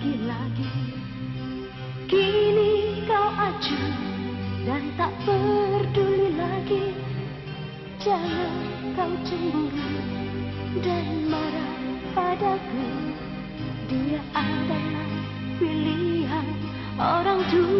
lagi-lagi Kini kau acuh dan tak peduli lagi. Jangan kau cemburu dan marah padaku. Dia adalah pilihan orang tua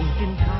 Long in time.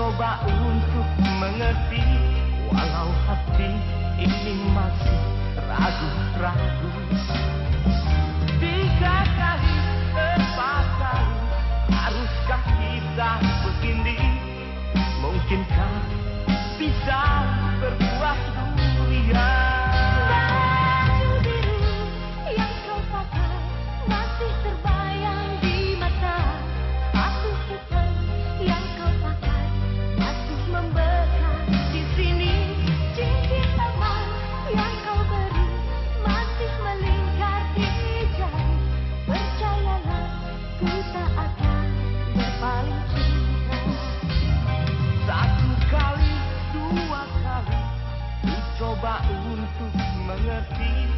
Coba untuk mengerti. Walau hati ini masih ragu-ragu. Tiga kali terpasang Haruskah kita begini Mungkinkah bisa berbuah dunia I'll